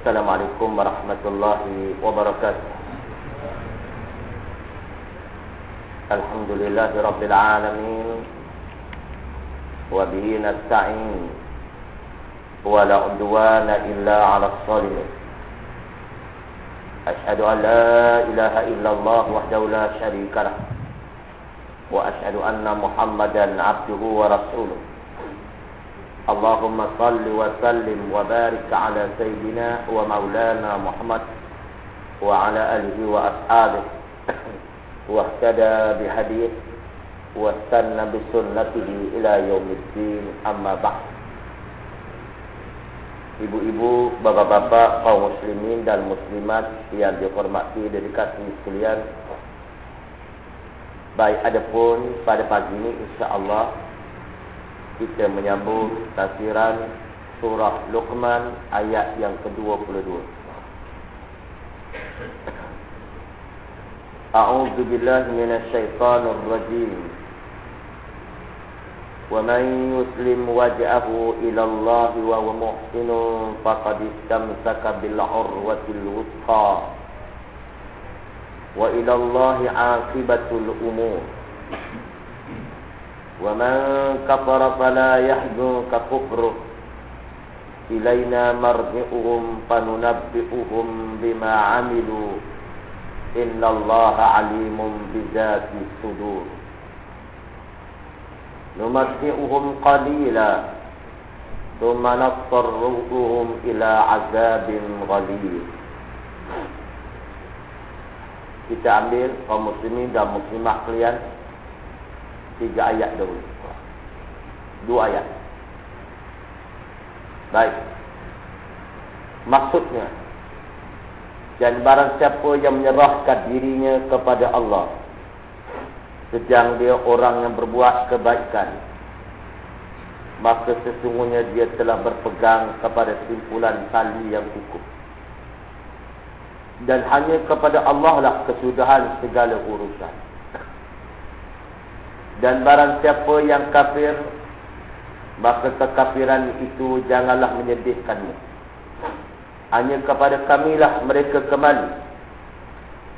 السلام عليكم ورحمة الله وبركاته. الحمد لله رب العالمين وبه نستعين ولا عدوان إلا على الظالمين. أشهد أن لا إله إلا الله وحده لا شريك له وأشهد أن محمدا عبده ورسوله. اللهم صل وسلم وبارك على سيدنا ومولانا محمد وعلى آله وأصحابه واهتدى بهديه واستنى بسنته إلى يوم الدين أما بعد Ibu-ibu, bapak-bapak, kaum muslimin dan muslimat yang dihormati dan dikasihi sekalian. Baik adapun pada pagi ini insya-Allah kita menyambung tafsiran surah Luqman ayat yang ke-22. A'udzu billahi minasy syaithanir rajim. Wa man yuslim wajhahu ila Allah wa huwa muhsin faqad istamsaka bil 'urwatil wuthqa. Wa ila Allah 'aqibatul umur. ومن كفر فلا يحزنك كفره إلينا مرجعهم فننبئهم بما عملوا إن الله عليم بذات الصدور نمتعهم قليلا ثم نضطرهم إلى عذاب غليظ kita ambil kaum muslimin dan muslimah kalian tiga ayat dahulu. Dua ayat. Baik. Maksudnya, dan barang siapa yang menyerahkan dirinya kepada Allah, sedang dia orang yang berbuat kebaikan, maka sesungguhnya dia telah berpegang kepada simpulan tali yang cukup. Dan hanya kepada Allah lah kesudahan segala urusan. Dan barang siapa yang kafir Maka kekafiran itu janganlah menyedihkanmu Hanya kepada kamilah mereka kembali.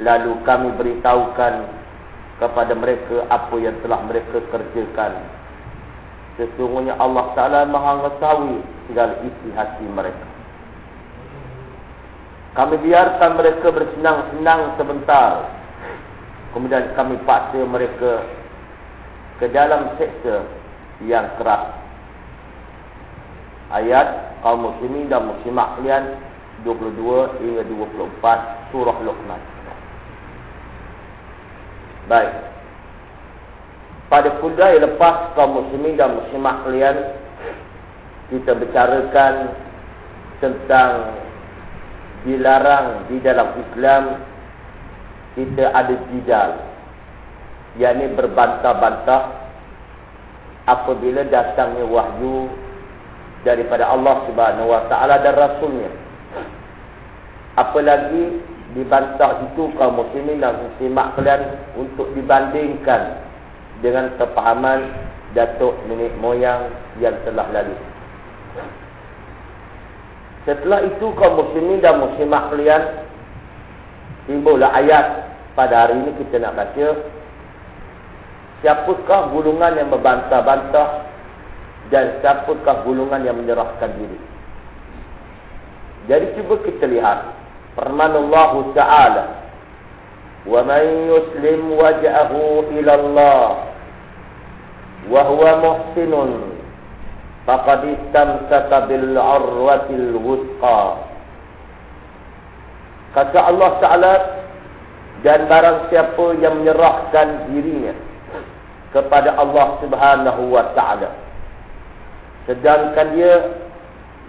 Lalu kami beritahukan Kepada mereka apa yang telah mereka kerjakan. Sesungguhnya Allah Ta'ala maha mengetahui segala isi hati mereka. Kami biarkan mereka bersenang-senang sebentar. Kemudian kami paksa mereka ke dalam seksa yang keras. Ayat kaum muslimin dan muslimat kalian 22 hingga 24 surah Luqman. Baik. Pada kuliah lepas kaum muslimin dan muslimat kalian kita bicarakan tentang dilarang di dalam Islam kita ada jidal yakni berbantah-bantah apabila datangnya wahyu daripada Allah Subhanahu wa taala dan rasulnya. Apalagi dibantah itu kaum muslimin dan muslimat kalian untuk dibandingkan dengan kepahaman datuk nenek moyang yang telah lalu. Setelah itu kaum muslimin dan muslimat kalian timbullah ayat pada hari ini kita nak baca Siapakah gulungan yang membantah-bantah dan siapakah gulungan yang menyerahkan diri? Jadi cuba kita lihat firman Allah Taala wa man yuslim wajhahu ila Allah wa huwa muhsinun faqad istamsaka bil 'urwatil wuthqa kata Allah Taala dan barang siapa yang menyerahkan dirinya kepada Allah Subhanahu wa taala. Sedangkan dia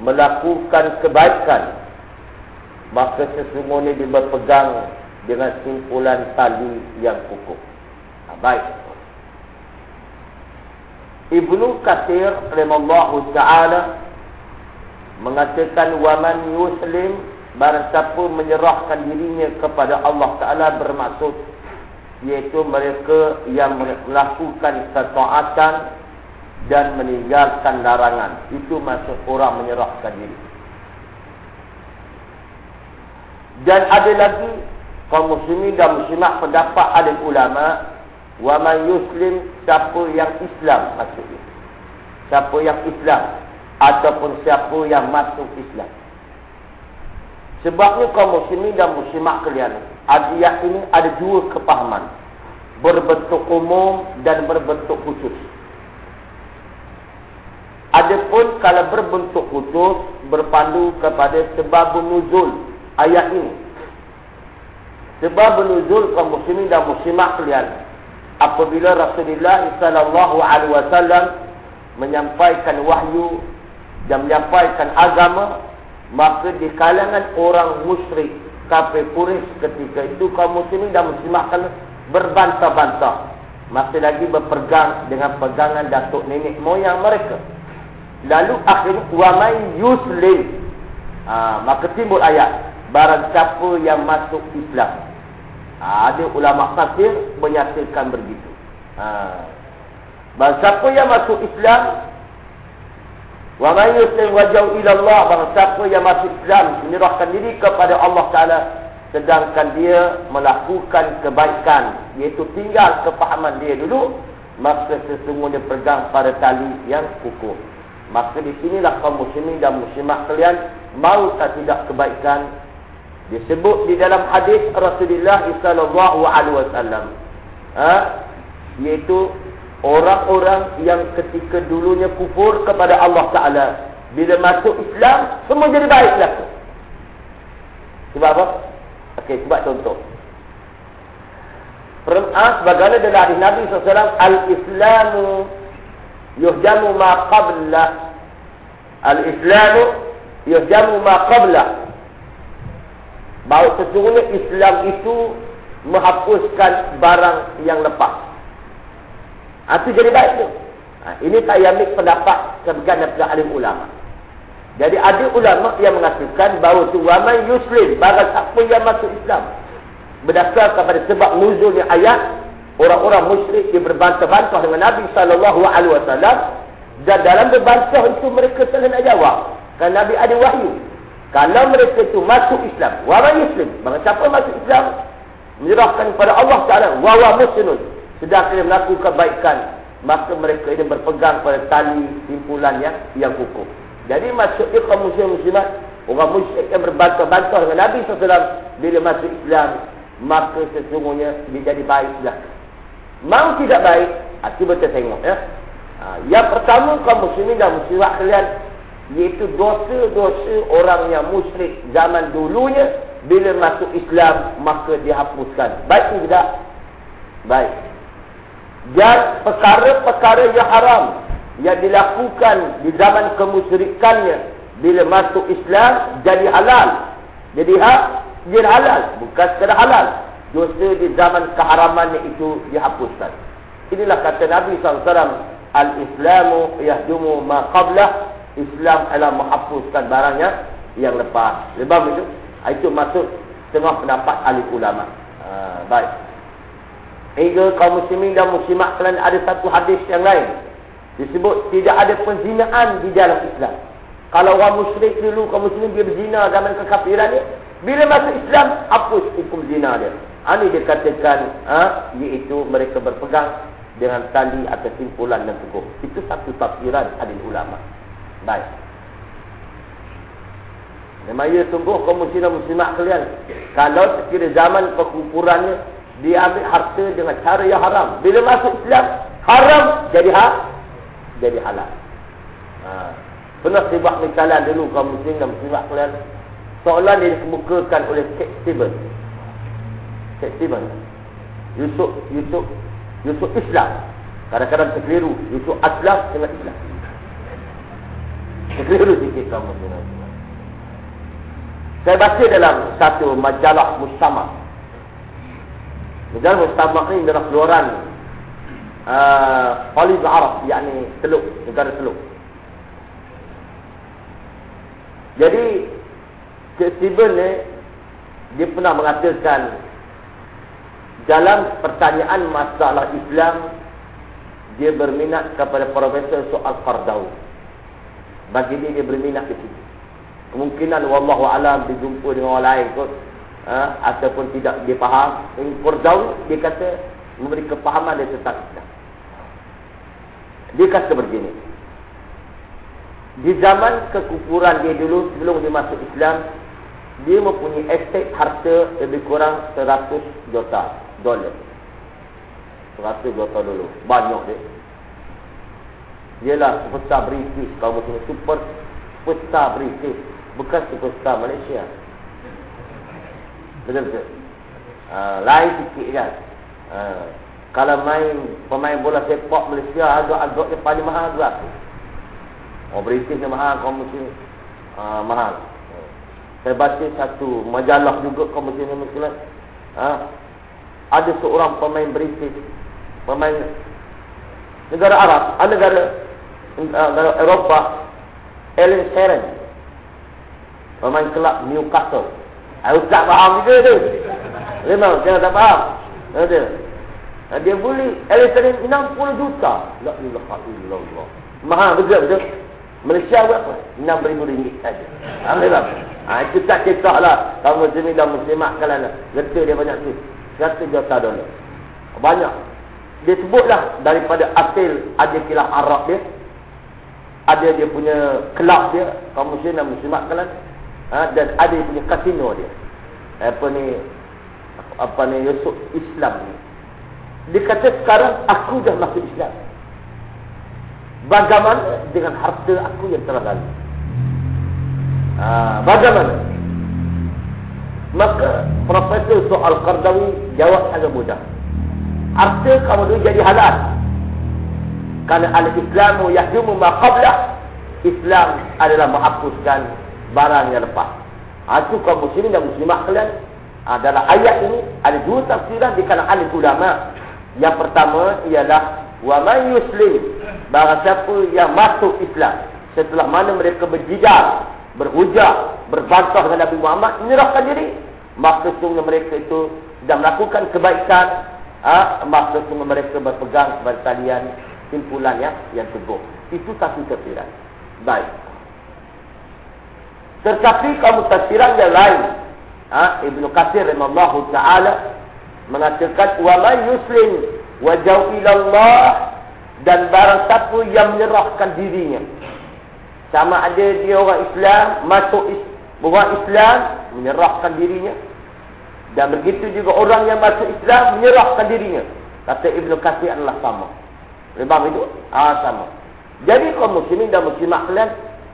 melakukan kebaikan maka sesungguhnya dia berpegang dengan simpulan tali yang kukuh. Ha, baik. Ibnu Katsir rahimallahu taala mengatakan waman yuslim barang siapa menyerahkan dirinya kepada Allah taala bermaksud iaitu mereka yang melakukan ketaatan dan meninggalkan larangan itu masuk orang menyerahkan diri Dan ada lagi kaum muslimin dan muslimat pendapat ada ulama wa man yuslim siapa yang Islam maksudnya. Siapa yang Islam ataupun siapa yang masuk Islam. Sebabnya kaum muslimin dan muslimat kalian, ayat ini ada dua kepahaman. Berbentuk umum dan berbentuk khusus. Adapun kalau berbentuk khusus berpandu kepada sebab nuzul ayat ini. Sebab nuzul kaum muslimin dan muslimat kalian apabila Rasulullah sallallahu alaihi wasallam menyampaikan wahyu dan menyampaikan agama maka di kalangan orang musyrik kafir Quraisy ketika itu kaum muslimin muslimat kalian berbantah-bantah masih lagi berpegang dengan pegangan datuk nenek moyang mereka Lalu akhirnya wamai yuslim. Ha, maka timbul ayat barang siapa yang masuk Islam. Ha, ada ulama tafsir menyatakan begitu. Ha. Barang siapa yang masuk Islam wamai yuslim wajau ila Allah barang siapa yang masuk Islam menyerahkan diri kepada Allah Taala sedangkan dia melakukan kebaikan iaitu tinggal kepahaman dia dulu maka sesungguhnya pegang pada tali yang kukuh. Maka di sinilah kaum muslimin dan muslimat kalian mau tak tidak kebaikan disebut di dalam hadis Rasulullah sallallahu alaihi wasallam. Ha? Yaitu orang-orang yang ketika dulunya kufur kepada Allah Taala bila masuk Islam semua jadi baiklah. Sebab apa? Okey, sebab contoh. Pertama, sebagaimana dalam hadis Nabi SAW, Al-Islamu yuhjamu ma qabla al-islamu yuhjamu ma qabla bahawa sesungguhnya Islam itu menghapuskan barang yang lepas itu ha, jadi baik tu. Ha, ini tak yamik pendapat sebagian daripada alim ulama. Jadi ada ulama yang mengatakan bahawa tu waman yuslim barang siapa yang masuk Islam berdasarkan kepada sebab nuzulnya ayat orang-orang musyrik yang berbantah-bantah dengan Nabi wasallam dan dalam berbantah itu mereka telah nak jawab. Kan Nabi ada wahyu. Kalau mereka itu masuk Islam wa muslim maka siapa masuk Islam menyerahkan kepada Allah Taala wa wa muslimun sedang dia melakukan kebaikan maka mereka ini berpegang pada tali simpulan yang yang kukuh jadi masuk kaum muslim muslimat orang musyrik yang berbantah-bantah dengan Nabi sallallahu bila masuk Islam maka sesungguhnya dia jadi baiklah Mau tidak baik, cuba kita tengok ya. Ha, yang pertama kaum muslimin dan muslimat kalian iaitu dosa-dosa orang yang musyrik zaman dulunya bila masuk Islam maka dihapuskan. Baik tidak? Baik. Dan perkara-perkara yang haram yang dilakukan di zaman kemusyrikannya bila masuk Islam jadi halal. Jadi ha, jadi halal, bukan sekadar halal dosa di zaman keharaman itu dihapuskan. Inilah kata Nabi SAW, Al-Islamu yahdumu ma qablah, Islam adalah menghapuskan barangnya yang lepas. Lebam itu, itu masuk tengah pendapat ahli ulama. Ha, baik. Hingga kaum muslimin dan muslimat kalian ada satu hadis yang lain. Disebut tidak ada penzinaan di dalam Islam. Kalau orang musyrik dulu, kaum muslimin dia berzina zaman kekafiran ni, bila masuk Islam, hapus hukum zina dia. Ini dikatakan ha, iaitu mereka berpegang dengan tali atau simpulan dan teguh. Itu satu tafsiran adil ulama. Baik. Memang ia sungguh kaum muslim muslimat kalian. Kalau sekiranya zaman perkumpulannya, dia ambil harta dengan cara yang haram. Bila masuk Islam, haram jadi ha, jadi halal. Ha. Pernah buat misalan dulu kaum muslim dan muslimat kalian. Soalan yang dikemukakan oleh Kate Stevens. Festival Yusuf Yusuf Yusuf Islam Kadang-kadang terkeliru Yusuf Aslam dengan Islam Terkeliru sikit kamu Saya baca dalam satu majalah Mustama Majalah Mustama ini adalah keluaran uh, Khalid Arab yakni Teluk Negara Teluk Jadi Cik Steven ni Dia pernah mengatakan dalam pertanyaan masalah Islam dia berminat kepada Profesor soal Qardawi. Bagi dia dia berminat ke situ. Kemungkinan wallahu alam berjumpa dengan orang lain kot ha, ataupun tidak dia faham. Qurdawi dia kata memberi kepahaman dia tentang Islam. Dia kata begini. Di zaman kekufuran dia dulu sebelum dia masuk Islam, dia mempunyai estate harta lebih kurang 100 juta dolar. 100 juta dulu. Banyak dia. Dia lah superstar British. Kamu tengok super, superstar British. Bukan superstar Malaysia. Betul-betul. Uh, lain sikit kan. Uh, kalau main pemain bola sepak Malaysia agak-agak yang paling mahal berapa? Oh British ni mahal, kaum muslim uh, mahal. Saya baca satu majalah juga kaum muslim ni muslim. Uh, ada seorang pemain British, pemain negara Arab, uh, negara negara Eropah, Alan Sheeran. Pemain kelab Newcastle. Tak faham juga tu. Memang jangan tak faham. Ada. Dia beli elektrik 60 juta. La ilaha illallah. Mahal betul betul. Malaysia berapa? 6 ribu ringgit saja. Alhamdulillah. Ha, itu tak cetak lah. Kamu muslimin dan muslimat kalian lah. Geta dia banyak tu. 100 juta dolar. Banyak. Dia sebutlah daripada asil ada kilah Arab dia. Ada dia punya kelab dia. Kamu muslim dan muslimat kalian. Ha, dan ada punya kasino dia. Apa ni? Apa ni? Yusuf Islam ni. Dia kata sekarang aku dah masuk Islam. Bagaimana dengan harta aku yang telah lalu? Ha, bagaimana? Maka Profesor Soal Qardawi jawab agak mudah. Harta kamu dulu jadi halal. Kerana al-Islamu yahdumu maqablah. Islam adalah menghapuskan barang yang lepas. Itu kaum muslimin dan muslimah kalian. Ha, dalam ayat ini ada dua tafsiran di kalangan alim ulama. Yang pertama ialah wa man yuslim barang siapa yang masuk Islam setelah mana mereka berjidal, berhujah, berbantah dengan Nabi Muhammad, menyerahkan diri, maka sungguh mereka itu sedang melakukan kebaikan, ha, maka sungguh mereka berpegang kepada talian simpulan yang, yang teguh. Itu satu tafsiran. Baik. Tetapi kamu tafsiran yang lain, ha, Ibnu Katsir rahimahullah taala mengatakan wa man yuslim wa Allah dan barang siapa yang menyerahkan dirinya. Sama ada dia orang Islam masuk orang Islam menyerahkan dirinya. Dan begitu juga orang yang masuk Islam menyerahkan dirinya. Kata Ibnu Katsir adalah sama. Lebam itu? Ah sama. Jadi kaum muslimin dan muslimat kalian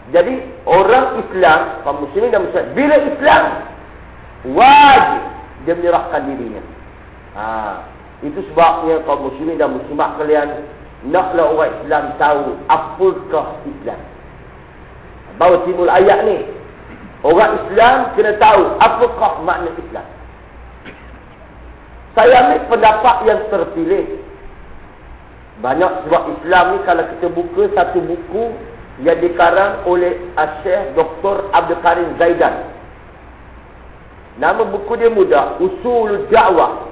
jadi orang Islam, kaum muslimin dan muslimin, bila Islam wajib dia menyerahkan dirinya. Ha, itu sebabnya kaum muslimin dan muslimat kalian naklah orang Islam tahu apakah Islam. Bawa timbul ayat ni. Orang Islam kena tahu apakah makna Islam. Saya ambil pendapat yang terpilih. Banyak sebab Islam ni kalau kita buka satu buku yang dikarang oleh Syekh Dr. Abdul Karim Zaidan. Nama buku dia mudah, Usul Da'wah.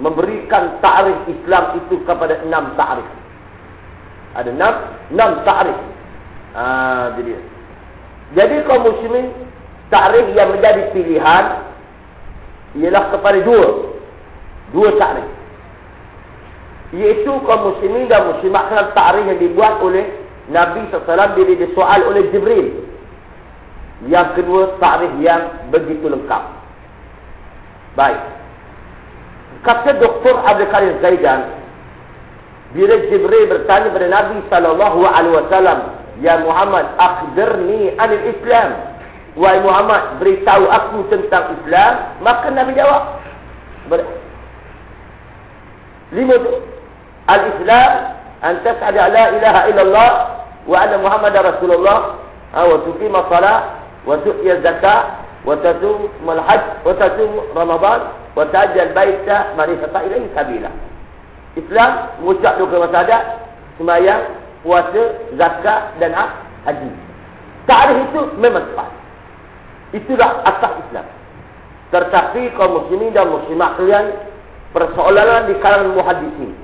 Memberikan ta'rif Islam itu kepada enam ta'rif. Ada enam, enam ta'rif. Ah, jadi. Jadi kaum muslimin ta'rif yang menjadi pilihan ialah kepada dua. Dua ta'rif. Iaitu kaum muslimin dan muslimat kenal ta'rif yang dibuat oleh Nabi SAW bila disoal oleh Jibril. Yang kedua, tarikh yang begitu lengkap. Baik. Kata Dr. Abdul Karim Zaidan, bila Jibril bertanya kepada Nabi SAW, Ya Muhammad, akhdirni anil Islam. Wahai Muhammad, beritahu aku tentang Islam. Maka Nabi jawab. Lima. Al-Islam, antas ada la ilaha illallah, wa anna Muhammad Rasulullah wa tuqima salat wa tu'ya zakat wa tasum al-hajj wa tasum Ramadan wa tajal baita man istata ilaihi sabila. Islam mengucap dua kalimah syahadat, sembahyang, puasa, zakat dan haji. Tarikh itu memang tepat. Itulah asas Islam. Tetapi kaum muslimin dan muslimat kalian persoalan di kalangan muhaddisin.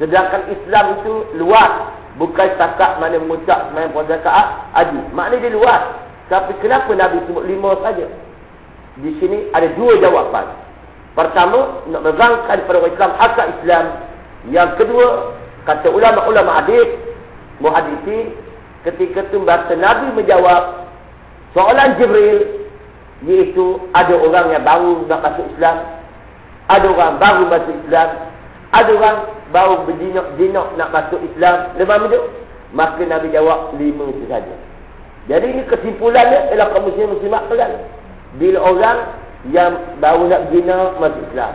Sedangkan Islam itu luas Bukan setakat mana mengucap main puasa kaat haji. Maknanya dia luas. Tapi kenapa Nabi sebut lima saja? di sini ada dua jawapan. Pertama, nak merangkan pada orang Islam asal Islam. Yang kedua, kata ulama-ulama hadis, muhadisi, ketika itu bahasa Nabi menjawab soalan Jibril, iaitu ada orang yang baru nak masuk Islam, ada orang baru masuk Islam, ada orang baru berjinak-jinak nak masuk Islam. Lepas itu, maka Nabi jawab lima itu saja. Jadi ini kesimpulannya ialah kaum muslim muslimat pelan. Bila orang yang baru nak bina masuk Islam.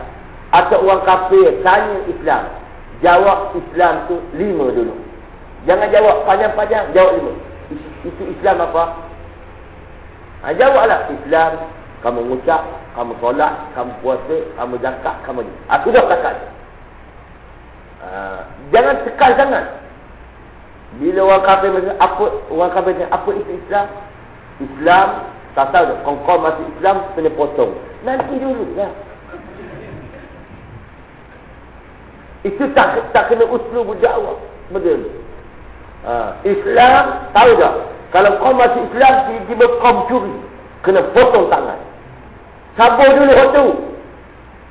Atau orang kafir tanya Islam. Jawab Islam tu lima dulu. Jangan jawab panjang-panjang, jawab lima. Itu Islam apa? Ha, jawablah Islam. Kamu mengucap, kamu solat, kamu puasa, kamu zakat, kamu ni. Ha, sudah cakap. Ha, jangan tekan sangat. Bila orang kafir apa orang kafir apa itu Islam? Islam tak tahu dah. Kau masuk Islam kena potong. Nanti dulu lah. Itu tak tak kena uslub dakwah. Betul. Ha, Islam tahu tak? Kalau kau masuk Islam tiba-tiba kau curi, kena potong tangan. Sabar dulu waktu.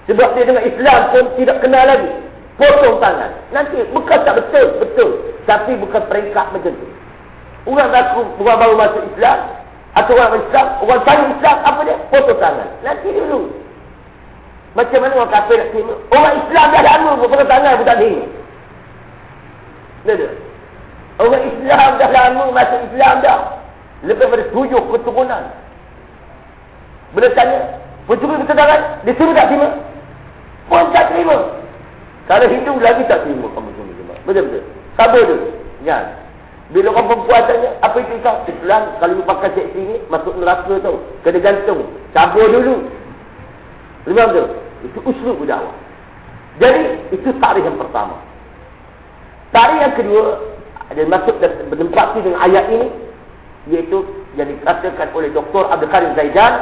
Sebab dia dengan Islam pun tidak kenal lagi. Potong tangan. Nanti bukan tak betul, betul. Tapi bukan peringkat macam tu. Orang aku orang baru masuk Islam. Atau orang Islam, orang tanya Islam, apa dia? Potong tangan. Nanti dulu. Macam mana orang kafir nak terima? Orang Islam dah ada anu, potong tangan pun tak terima. Orang Islam dah lama masuk Islam dah. Lebih daripada tujuh keturunan. Bila tanya, pencuri betul tangan, dia terima tak terima? Pun tak terima. Kalau Hindu lagi tak terima kamu semua. Betul-betul. Sabar dulu. Jangan. Bila orang perempuan tanya, apa itu Islam? Islam, kalau pakai seksi ni, masuk neraka tau. Kena gantung. Sabar dulu. Memang tu. Itu usul dakwah. Jadi, itu tarikh yang pertama. Tarikh yang kedua, ada masuk dan berdempati dengan ayat ini, iaitu yang dikatakan oleh Dr. Abdul Karim Zaidan,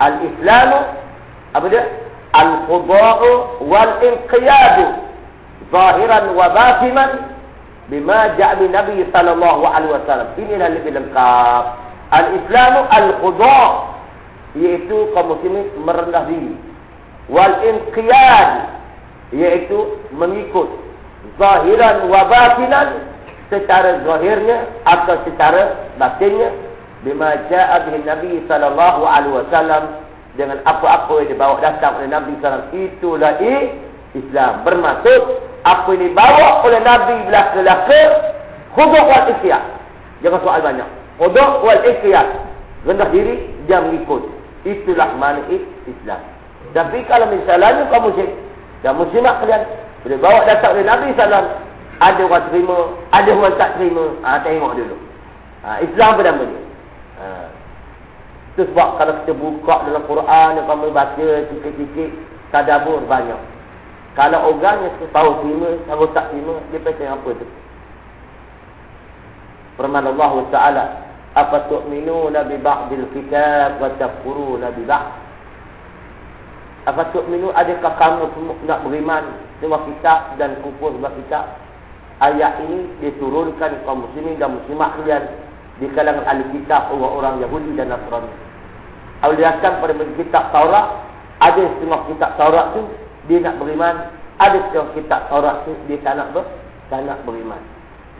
Al-Islamu, apa dia? Al-Qudha'u wal-Inqiyadu, zahiran wa batiman, bima ja'a Nabi alaihi wasallam. Inilah lebih lengkap. Al-Islamu al-qudaa iaitu kaum muslimin merendah diri. Wal inqiyad iaitu mengikut zahiran wa batinan secara zahirnya atau secara batinnya bima ja'a Nabi sallallahu alaihi wasallam dengan apa-apa yang dibawa datang oleh Nabi wasallam. Itulah Islam. Bermaksud apa ini bawa oleh Nabi belaka-belaka khuduk wal ikhtiyar jangan soal banyak. Khuduk wal ikhtiyar rendah diri dia mengikut itulah mana Islam. Tapi kalau misalnya kamu musyrik dan muslimat kalian boleh bawa datang oleh Nabi SAW ada orang terima ada orang tak terima ha, tengok dulu. Ha, Islam apa nama ha. Itu sebab kalau kita buka dalam Quran yang kamu baca sikit-sikit tadabur banyak kalau orang yang tahu terima, tahu tak terima, dia pasal apa tu? Firman Allah Taala, "Apa tu'minuna bi ba'dil kitab wa takfuruna bi ba'd?" Apa tu'minu adakah kamu nak beriman semua kitab dan kufur semua kitab? Ayat ini diturunkan kaum muslimin dan muslimat kalian di kalangan ahli kitab orang-orang Yahudi dan Nasrani. Awliyakan pada kitab Taurat, ada semua kitab Taurat tu dia nak beriman. Ada yang kitab Taurat tu dia tak nak ber, tak nak beriman.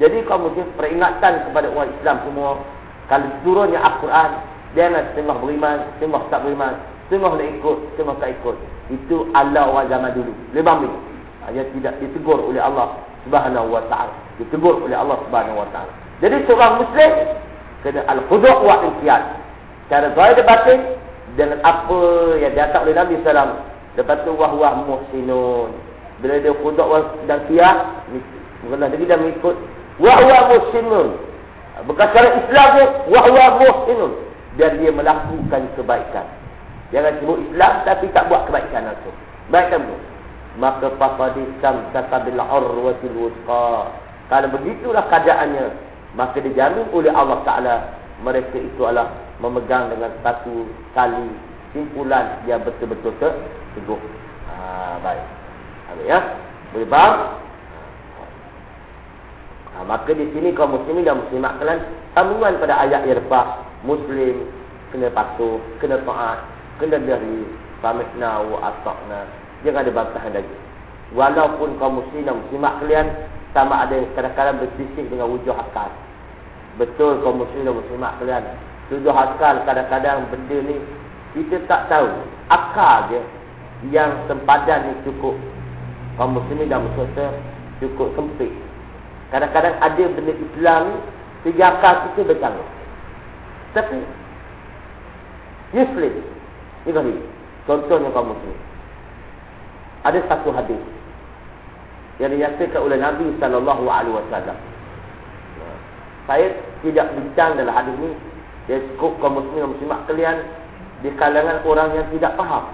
Jadi kau mesti peringatan kepada orang Islam semua kalau turunnya Al-Quran dia nak sembah beriman sembah tak beriman sembah nak ikut sembah tak ikut. Itu Allah orang zaman dulu. Lebam ini dia tidak ditegur oleh Allah subhanahu wa ta'ala. Ditegur oleh Allah subhanahu wa ta'ala. Jadi seorang Muslim kena al-qudu' wa al-qiyad cara zahir batin dengan apa yang datang oleh Nabi SAW Lepas tu wahwah muhsinun. Bila dia kudak dan kiah, bukanlah lagi dia mengikut wahwah muhsinun. Bekas cara Islam dia wahwah muhsinun. Dan dia melakukan kebaikan. Jangan sebut Islam tapi tak buat kebaikan itu. Baikkan tu. Maka faqadisam takabil urwatil wusqa. Kalau begitulah keadaannya, maka dijamin oleh Allah Taala mereka itu adalah memegang dengan satu tali simpulan yang betul-betul teguh. Ha, baik. Habis ya. Boleh faham? Ha, maka di sini kaum muslimin dan muslimat kalian sambungan pada ayat irfah muslim kena patuh, kena taat. kena dari Samihna wa Asakna. Jangan ada bantahan lagi. Walaupun kaum muslim dan muslimat kalian sama ada kadang-kadang berselisih dengan wujud akal. Betul kaum muslim dan muslimat kalian. Wujud akal kadang-kadang benda ni kita tak tahu. Akal dia yang sempadan ni cukup. Kaum muslimin dan muslimat cukup sempit. Kadang-kadang ada benda Islam ni tiga akal kita bercanggah. Tapi useless. Ini kali. Contohnya kaum muslim. Ada satu hadis yang dinyatakan oleh Nabi sallallahu alaihi wasallam. Saya tidak bincang dalam hadis ini dia cukup kaum muslim dan muslimat kalian di kalangan orang yang tidak faham.